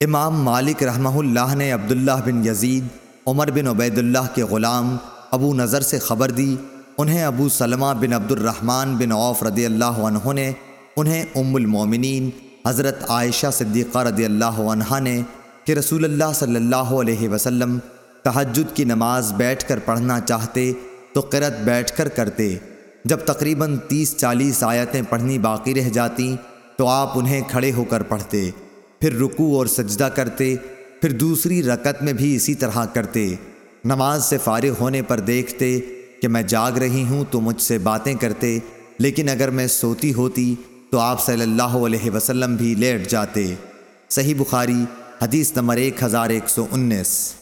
امام مالک رحمہ اللہ نے عبداللہ بن یزید، عمر بن عبید اللہ کے غلام ابو نظر سے خبر دی۔ انہیں ابو سلمہ بن عبد الرحمن بن عوف رضی اللہ عنہ نے، انہیں ام المومنین حضرت عائشہ صدیقہ رضی اللہ عنہ نے کہ رسول اللہ صلی اللہ علیہ وسلم تحجد کی نماز بیٹھ کر پڑھنا چاہتے تو قرت بیٹھ کر کرتے۔ جب تقریباً تیس چالیس آیتیں پڑھنی باقی رہ جاتی تو آپ انہیں کھڑے ہو کر پڑھتے۔ پھر رکوع اور سجدہ کرتے، پھر دوسری رکعت میں بھی اسی طرح کرتے۔ نماز سے فارغ ہونے پر دیکھتے کہ میں جاگ رہی ہوں تو مجھ سے باتیں کرتے، لیکن اگر میں سوتی ہوتی تو آپ صلی اللہ علیہ وسلم بھی لیٹ جاتے۔ صحیح بخاری، حدیث نمبر ایک ہزار ایک سو انیس۔